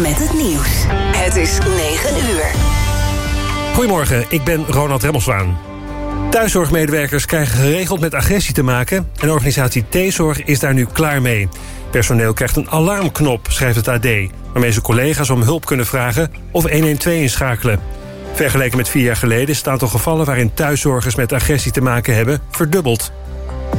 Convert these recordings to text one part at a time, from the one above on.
met het nieuws. Het is 9 uur. Goedemorgen, ik ben Ronald Remmelswaan. Thuiszorgmedewerkers krijgen geregeld met agressie te maken... en organisatie T-Zorg is daar nu klaar mee. Personeel krijgt een alarmknop, schrijft het AD... waarmee ze collega's om hulp kunnen vragen of 112 inschakelen. Vergeleken met vier jaar geleden is het aantal gevallen... waarin thuiszorgers met agressie te maken hebben verdubbeld.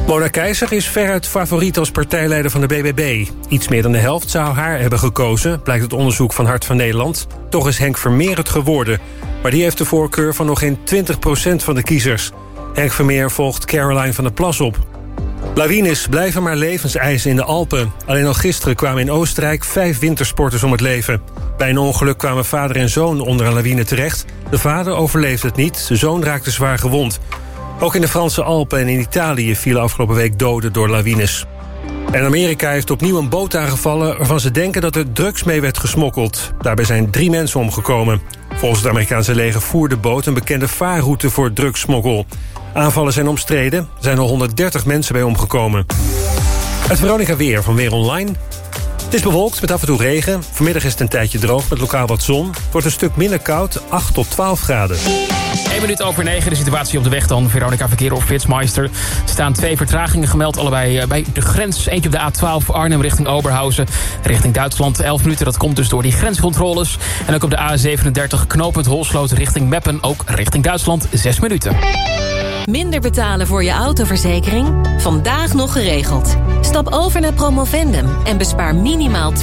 Mona Keizer is veruit favoriet als partijleider van de BBB. Iets meer dan de helft zou haar hebben gekozen, blijkt het onderzoek van Hart van Nederland. Toch is Henk Vermeer het geworden. Maar die heeft de voorkeur van nog geen 20% van de kiezers. Henk Vermeer volgt Caroline van der Plas op. Lawines blijven maar levenseisen in de Alpen. Alleen al gisteren kwamen in Oostenrijk vijf wintersporters om het leven. Bij een ongeluk kwamen vader en zoon onder een lawine terecht. De vader overleefde het niet, de zoon raakte zwaar gewond. Ook in de Franse Alpen en in Italië vielen afgelopen week doden door lawines. En Amerika heeft opnieuw een boot aangevallen... waarvan ze denken dat er drugs mee werd gesmokkeld. Daarbij zijn drie mensen omgekomen. Volgens het Amerikaanse leger voerde de boot een bekende vaarroute voor drugssmokkel. Aanvallen zijn omstreden. Er zijn al 130 mensen bij omgekomen. Het Veronica Weer van Weer Online. Het is bewolkt met af en toe regen. Vanmiddag is het een tijdje droog met lokaal wat zon. Het wordt een stuk minder koud, 8 tot 12 graden. 1 minuut over 9, de situatie op de weg dan. Veronica Verkeer of Flitsmeister. Er staan twee vertragingen gemeld, allebei eh, bij de grens. Eentje op de A12 Arnhem richting Oberhausen. Richting Duitsland 11 minuten, dat komt dus door die grenscontroles. En ook op de A37 knooppunt Holsloot richting Meppen. Ook richting Duitsland 6 minuten. Minder betalen voor je autoverzekering? Vandaag nog geregeld. Stap over naar Promovendum en bespaar minimaal 20%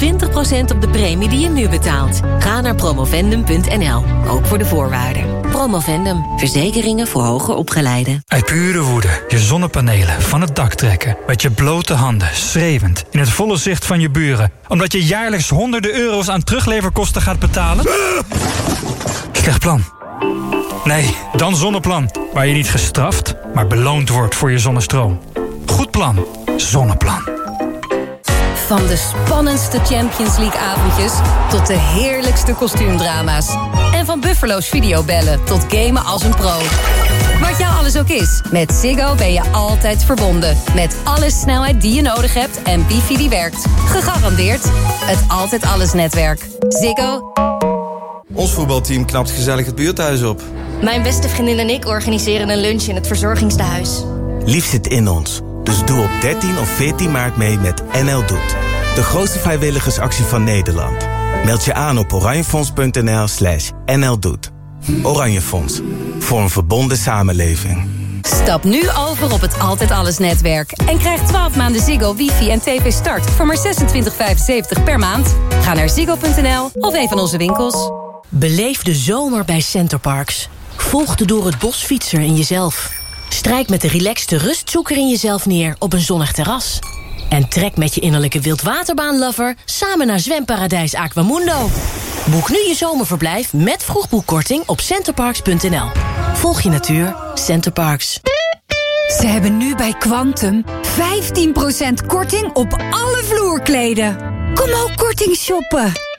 op de premie die je nu betaalt. Ga naar promovendum.nl, ook voor de voorwaarden. Promovendum, verzekeringen voor hoger opgeleiden. Uit pure woede je zonnepanelen van het dak trekken. Met je blote handen, schreeuwend, in het volle zicht van je buren. Omdat je jaarlijks honderden euro's aan terugleverkosten gaat betalen? Slecht plan. Nee, dan Zonneplan. Waar je niet gestraft, maar beloond wordt voor je zonnestroom. Goed plan. Zonneplan. Van de spannendste Champions League avondjes tot de heerlijkste kostuumdrama's. En van Buffalo's videobellen tot gamen als een pro. Wat jou alles ook is, met Ziggo ben je altijd verbonden. Met alle snelheid die je nodig hebt en wifi die werkt. Gegarandeerd het Altijd Alles netwerk. Ziggo. Ons voetbalteam knapt gezellig het buurthuis op. Mijn beste vriendin en ik organiseren een lunch in het verzorgingstehuis. Lief zit in ons. Dus doe op 13 of 14 maart mee met NL Doet. De grootste vrijwilligersactie van Nederland. Meld je aan op oranjefonds.nl slash nldoet. Oranje Fonds. Voor een verbonden samenleving. Stap nu over op het Altijd Alles netwerk. En krijg 12 maanden Ziggo, wifi en tv start voor maar 26,75 per maand. Ga naar ziggo.nl of een van onze winkels. Beleef de zomer bij Centerparks. Volg de door het bos fietser in jezelf. Strijk met de relaxte rustzoeker in jezelf neer op een zonnig terras. En trek met je innerlijke wildwaterbaanlover samen naar zwemparadijs Aquamundo. Boek nu je zomerverblijf met vroegboekkorting op centerparks.nl. Volg je natuur, Centerparks. Ze hebben nu bij Quantum 15% korting op alle vloerkleden. Kom ook korting shoppen.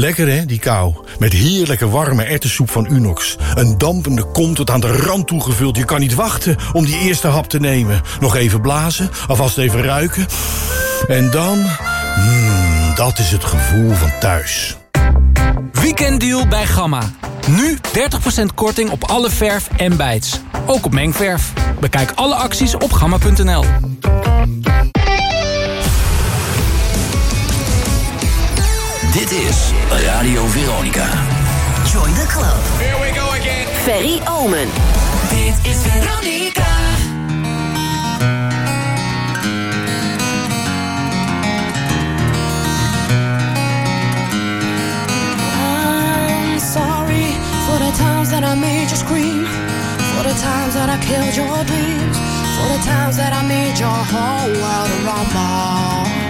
Lekker hè, die kou. Met heerlijke warme ertessoep van Unox. Een dampende kom tot aan de rand toegevuld. Je kan niet wachten om die eerste hap te nemen. Nog even blazen, alvast even ruiken. En dan... Mmm, dat is het gevoel van thuis. Weekenddeal bij Gamma. Nu 30% korting op alle verf en bijts. Ook op mengverf. Bekijk alle acties op gamma.nl. Dit is Radio Veronica. Join the club. Here we go again. Ferry Omen. Dit is Veronica. I'm sorry for the times that I made you scream, for the times that I killed your dreams, for the times that I made your whole world rumble, for the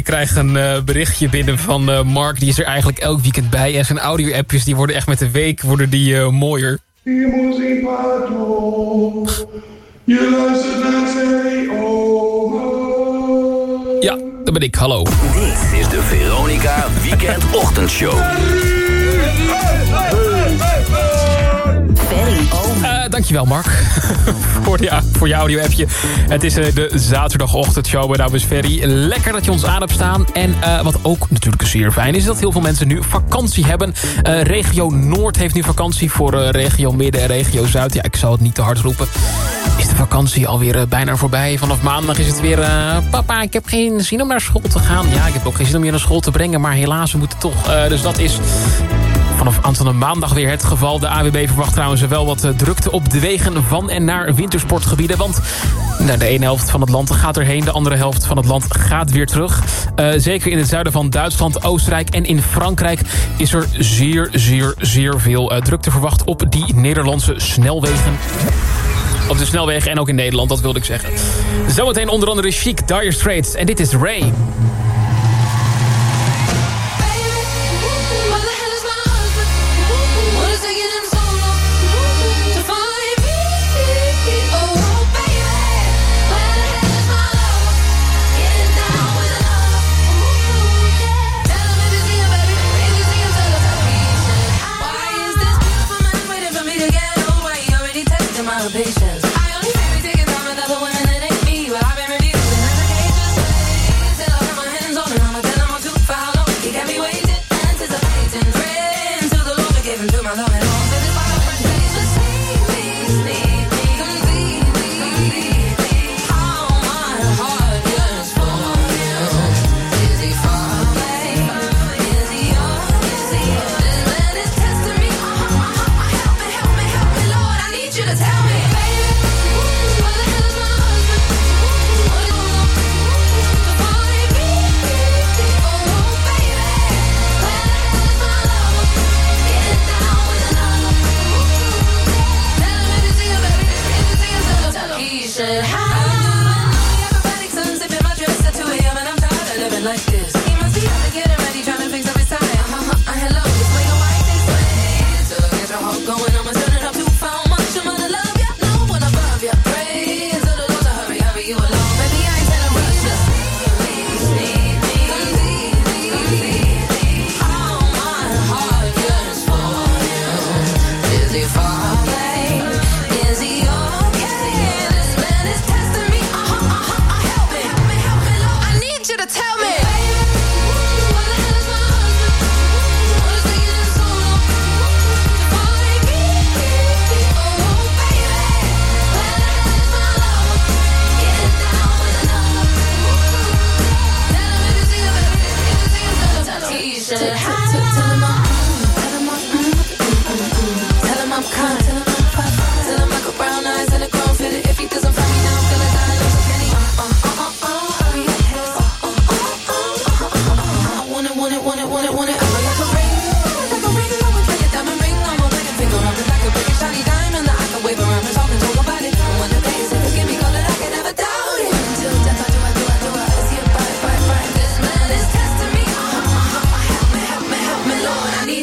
Ik krijg een uh, berichtje binnen van uh, Mark. Die is er eigenlijk elk weekend bij. En zijn audio-appjes die worden echt met de week worden die, mooier. Je luistert naar Ja, dat ben ik. Hallo. Dit is de Veronica Weekend Ochtendshow. Dankjewel, Mark. voor, ja, voor je audio-appje. Het is uh, de zaterdagochtendshow bij Dames Ferry. Lekker dat je ons aan hebt staan. En uh, wat ook natuurlijk zeer fijn is... dat heel veel mensen nu vakantie hebben. regio Noord heeft nu vakantie voor regio Midden en regio Zuid. Ja, ik zal het niet te hard roepen. Is de vakantie alweer bijna voorbij. Vanaf maandag is het weer... papa, ik heb geen zin om naar school te gaan. Ja, ik heb ook geen zin om je naar school te brengen. Maar helaas, we moeten toch. dus dat is vanaf aanstaande maandag weer het geval. De AWB verwacht trouwens wel wat drukte op de wegen van en naar wintersportgebieden. Want de ene helft van het land gaat erheen, de andere helft van het land gaat weer terug. Uh, zeker in het zuiden van Duitsland, Oostenrijk en in Frankrijk... is er zeer, zeer, zeer veel uh, drukte verwacht op die Nederlandse snelwegen. Op de snelwegen en ook in Nederland, dat wilde ik zeggen. Zometeen onder andere Chic, Dire Straits en dit is Ray.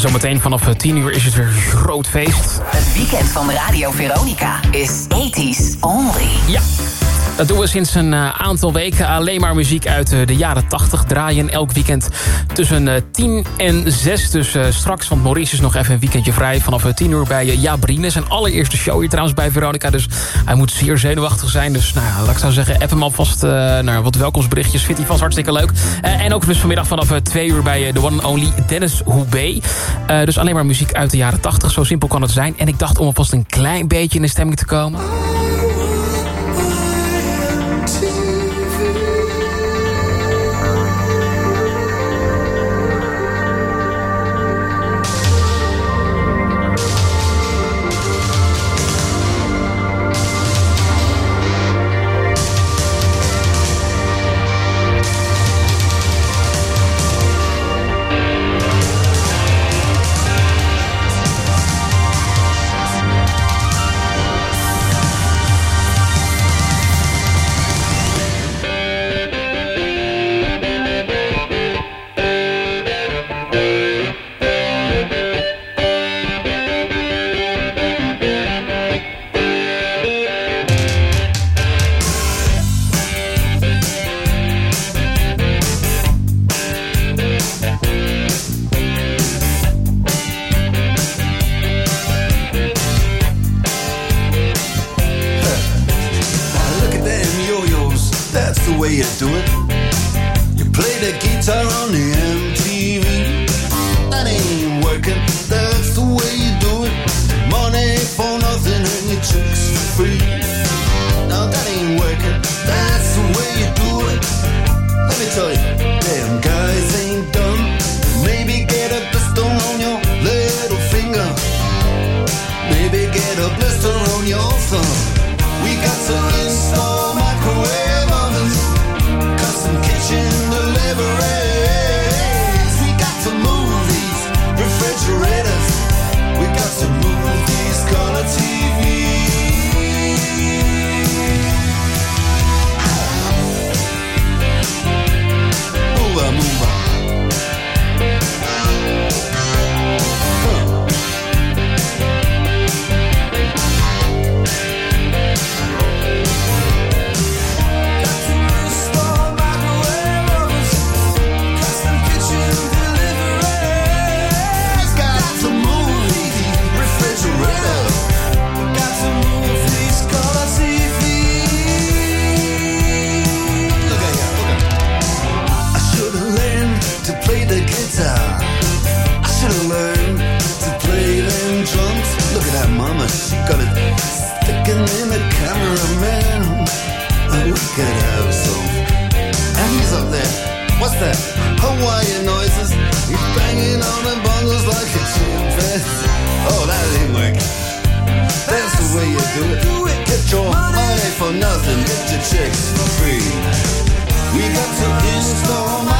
Zometeen vanaf 10 uur is het weer groot feest. Het weekend van Radio Veronica is 80s only. Ja. Dat doen we sinds een uh, aantal weken. Alleen maar muziek uit uh, de jaren 80 draaien. Elk weekend tussen uh, 10 en 6. Dus straks, want Maurice is nog even een weekendje vrij. Vanaf 10 uur bij Jabrine. Zijn allereerste show hier trouwens bij Veronica. Dus hij moet zeer zenuwachtig zijn. Dus nou laat ik zou zeggen, app hem alvast wat welkomstberichtjes. Vindt hij vast hartstikke leuk. en ook dus vanmiddag vanaf 2 uur bij de one and only Dennis Hoebe. dus alleen maar muziek uit de jaren 80. Zo simpel kan het zijn. En ik dacht om alvast een klein beetje in de stemming te komen... do it. Do it. Get your money. money for nothing. Get your chicks for free. We got to install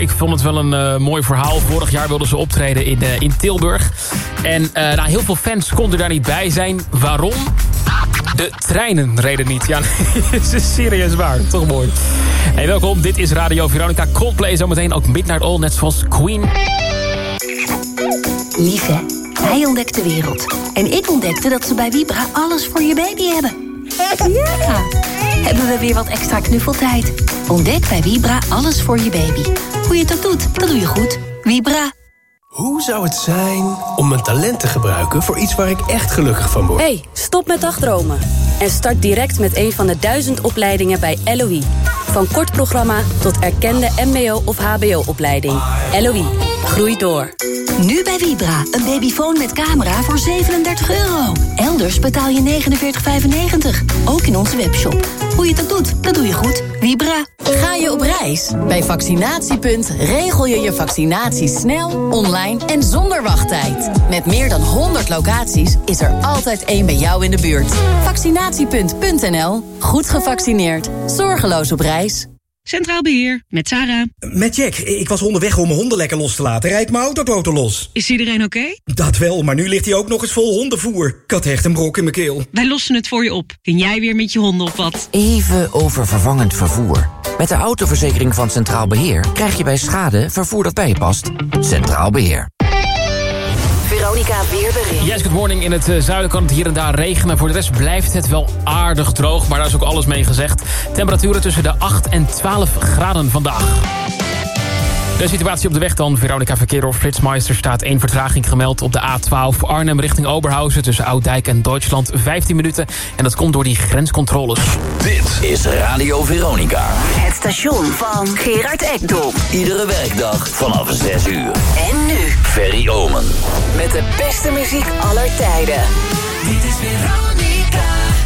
Ik vond het wel een eh, mooi verhaal. Vorig jaar wilden ze optreden in, eh, in Tilburg. En uh, nou, heel veel fans konden daar niet bij zijn. Waarom? De treinen reden niet. Ja, het is serieus waar. Toch mooi. Hey, welkom. Dit is Radio Veronica. Coldplay zometeen ook Midnight All, net zoals Queen. Lieve, hij ontdekt de wereld. En ik ontdekte dat ze bij Vibra alles voor je baby hebben. Ja! Hebben we weer wat extra knuffeltijd. Ontdek bij Vibra alles voor je baby. Hoe je het ook doet, dat doe je goed. Vibra. Hoe zou het zijn om mijn talent te gebruiken voor iets waar ik echt gelukkig van word? hey, stop met dagdromen. En start direct met een van de duizend opleidingen bij LOE. Van kort programma tot erkende mbo- of hbo-opleiding. LOE, groei door. Nu bij Vibra, een babyfoon met camera voor 37 euro. Elders betaal je 49,95. Ook in onze webshop. Hoe je het ook doet, dat doe je goed. Vibra. Ga je op reis? Bij Vaccinatiepunt regel je je vaccinatie snel, online en zonder wachttijd. Met meer dan 100 locaties is er altijd één bij jou in de buurt. Vaccinatiepunt.nl. Goed gevaccineerd. Zorgeloos op reis. Centraal Beheer, met Sarah. Met Jack. Ik was onderweg om mijn honden lekker los te laten. Rijd mijn autoboten los. Is iedereen oké? Dat wel, maar nu ligt hij ook nog eens vol hondenvoer. Ik had echt een brok in mijn keel. Wij lossen het voor je op. Kun jij weer met je honden op wat? Even over vervangend vervoer. Met de autoverzekering van Centraal Beheer... krijg je bij schade vervoer dat bij je past. Centraal Beheer. Veronica Weerbericht. Yes, good morning. In het eh, zuiden kan het hier en daar regenen. Voor de rest blijft het wel aardig droog, maar daar is ook alles mee gezegd. Temperaturen tussen de 8 en 12 graden vandaag. De situatie op de weg dan. Veronica Verkeer of Flitsmeister staat één vertraging gemeld op de A12 Arnhem richting Oberhausen... tussen Ouddijk en Duitsland, 15 minuten. En dat komt door die grenscontroles. Dit is Radio Veronica. Het station van Gerard Ekdom. Iedere werkdag vanaf 6 uur. En nu Ferry Omen. met de beste muziek aller tijden. Dit is Veronica.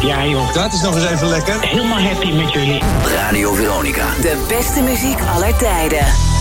Ja joh, dat is nog eens even lekker. Helemaal happy met jullie. Radio Veronica. De beste muziek aller tijden.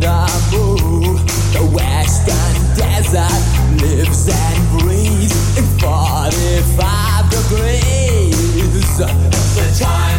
the West and desert lives and breathes in 45 degrees. The time.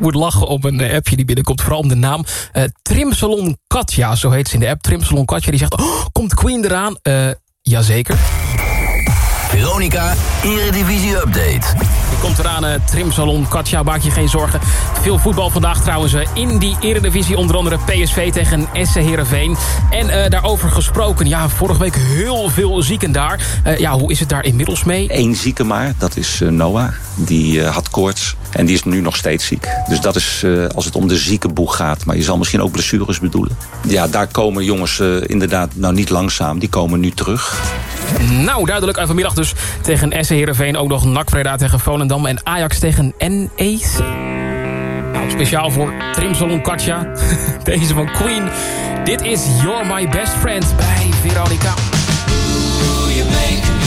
Ik moet lachen op een eh, appje die binnenkomt. Vooral om de naam. Uh, Trimsalon Katja, zo heet ze in de app. Trimsalon Katja, die zegt... Oh, komt Queen eraan? Uh, jazeker. Veronica, Eredivisie Update. Die komt eraan, uh, Trimsalon Katja, maak je geen zorgen. Veel voetbal vandaag trouwens in die Eredivisie. Onder andere PSV tegen Essen Heerenveen. En uh, daarover gesproken, ja, vorige week heel veel zieken daar. Uh, ja, hoe is het daar inmiddels mee? Eén zieke maar, dat is Noah. Die had koorts en die is nu nog steeds ziek. Dus dat is als het om de ziekenboeg gaat. Maar je zal misschien ook blessures bedoelen. Ja, daar komen jongens inderdaad nou niet langzaam. Die komen nu terug. Nou, duidelijk. En vanmiddag dus tegen Essen Heerenveen. Ook nog NAC tegen Volendam. En Ajax tegen NEC. Nou, speciaal voor Trimsalon Katja. Deze van Queen. Dit is You're My Best Friend bij Veronica. Lewis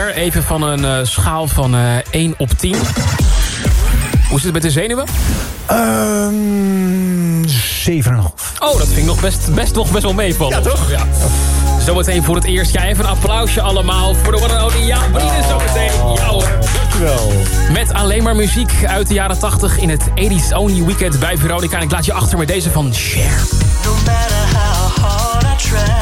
even van een uh, schaal van uh, 1 op 10. Hoe zit het met de zenuwen? Um, 7,5. Oh, dat vind ik nog best, best, nog best wel meevallen. Ja, toch? Ja. Zometeen voor het eerst. Ja, even een applausje allemaal voor de one and only Jaap Brienen zometeen. Ja hoor. Dankjewel. Met alleen maar muziek uit de jaren 80 in het 80s Only Weekend bij Veronica. En ik laat je achter met deze van Cher. No matter how hard I try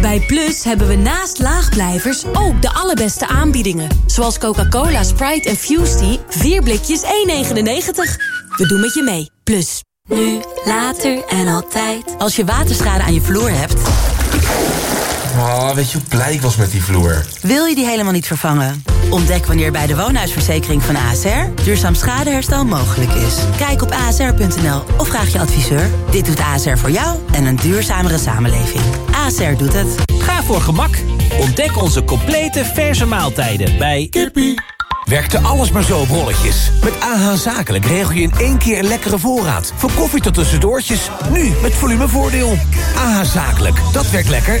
Bij Plus hebben we naast laagblijvers ook de allerbeste aanbiedingen. Zoals Coca-Cola, Sprite en Fusty. 4 blikjes 1,99. We doen met je mee. Plus. Nu, later en altijd. Als je waterschade aan je vloer hebt... Oh, weet je hoe blij ik was met die vloer? Wil je die helemaal niet vervangen? Ontdek wanneer bij de woonhuisverzekering van ASR... duurzaam schadeherstel mogelijk is. Kijk op asr.nl of vraag je adviseur. Dit doet ASR voor jou en een duurzamere samenleving. ASR doet het. Ga voor gemak. Ontdek onze complete verse maaltijden bij Kippie. Werkte alles maar zo op rolletjes. Met AH Zakelijk regel je in één keer een lekkere voorraad. Van koffie tot tussendoortjes. Nu met volumevoordeel. AH Zakelijk, dat werkt lekker.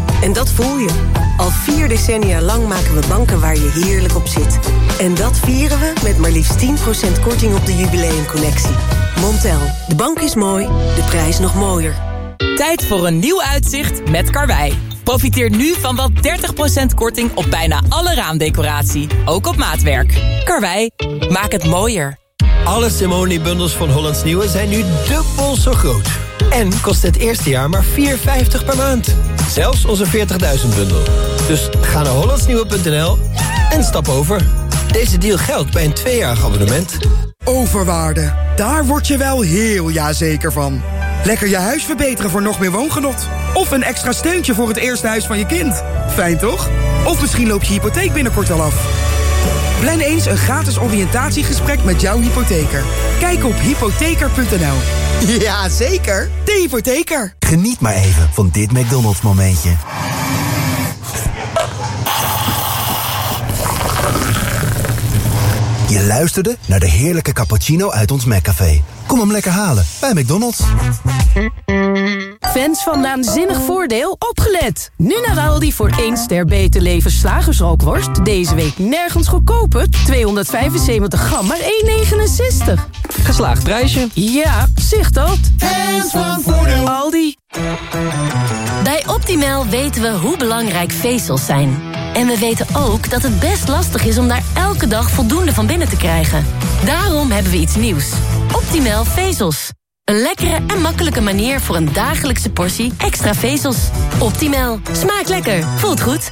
En dat voel je. Al vier decennia lang maken we banken waar je heerlijk op zit. En dat vieren we met maar liefst 10% korting op de jubileumcollectie. Montel, de bank is mooi, de prijs nog mooier. Tijd voor een nieuw uitzicht met Karwei. Profiteer nu van wel 30% korting op bijna alle raamdecoratie. Ook op maatwerk. Karwei, maak het mooier. Alle Simone-bundels van Hollands Nieuwe zijn nu dubbel zo groot. En kost het eerste jaar maar 4,50 per maand. Zelfs onze 40.000 bundel. Dus ga naar hollandsnieuwe.nl en stap over. Deze deal geldt bij een tweejarig abonnement. Overwaarde, daar word je wel heel jazeker van. Lekker je huis verbeteren voor nog meer woongenot. Of een extra steuntje voor het eerste huis van je kind. Fijn toch? Of misschien loopt je hypotheek binnenkort al af. Plan eens een gratis oriëntatiegesprek met jouw hypotheker. Kijk op hypotheker.nl. Ja, zeker. De hypotheker. Geniet maar even van dit McDonald's momentje. Je luisterde naar de heerlijke cappuccino uit ons McCafé. Kom hem lekker halen bij McDonald's. Fans van Naanzinnig Voordeel, opgelet! Nu naar Aldi voor 1 ster beter leven slagersrookworst. Deze week nergens goedkoper. 275 gram, maar 1,69. Geslaagd prijsje. Ja, zicht dat. Fans van Voordeel. Aldi. Bij Optimal weten we hoe belangrijk vezels zijn. En we weten ook dat het best lastig is om daar elke dag voldoende van binnen te krijgen. Daarom hebben we iets nieuws. Optimal vezels. Een lekkere en makkelijke manier voor een dagelijkse portie extra vezels. Optimal. Smaakt lekker. Voelt goed.